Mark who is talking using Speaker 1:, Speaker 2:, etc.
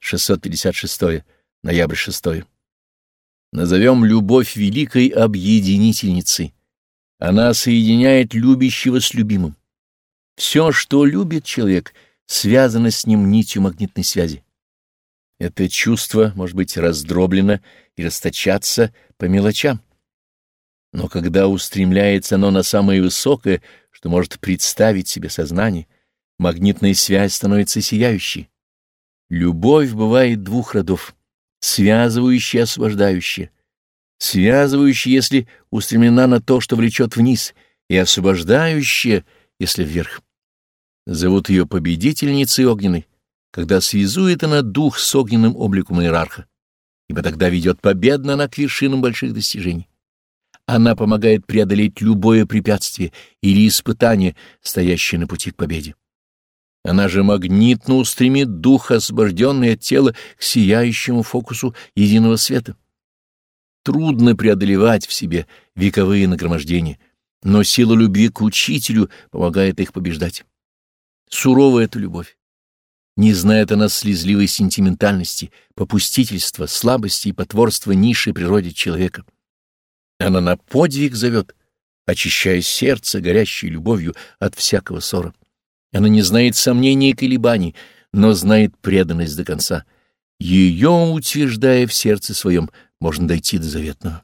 Speaker 1: 656. Ноябрь 6. Назовем любовь великой объединительницей. Она соединяет любящего с любимым. Все, что любит человек, связано с ним нитью магнитной связи. Это чувство может быть раздроблено и расточаться по мелочам. Но когда устремляется оно на самое высокое, что может представить себе сознание, магнитная связь становится сияющей. Любовь бывает двух родов — связывающая и освобождающая. Связывающая, если устремлена на то, что влечет вниз, и освобождающая, если вверх. Зовут ее победительницей огненной, когда связует она дух с огненным обликом иерарха, ибо тогда ведет победно она к вершинам больших достижений. Она помогает преодолеть любое препятствие или испытание, стоящее на пути к победе. Она же магнитно устремит дух, освобожденный от тела, к сияющему фокусу единого света. Трудно преодолевать в себе вековые нагромождения, но сила любви к учителю помогает их побеждать. Суровая эта любовь. Не знает она слезливой сентиментальности, попустительства, слабости и потворства низшей природе человека. Она на подвиг зовет, очищая сердце, горящей любовью от всякого ссора. Она не знает сомнений и колебаний, но знает преданность до конца. Ее, утверждая в сердце своем, можно дойти до заветного.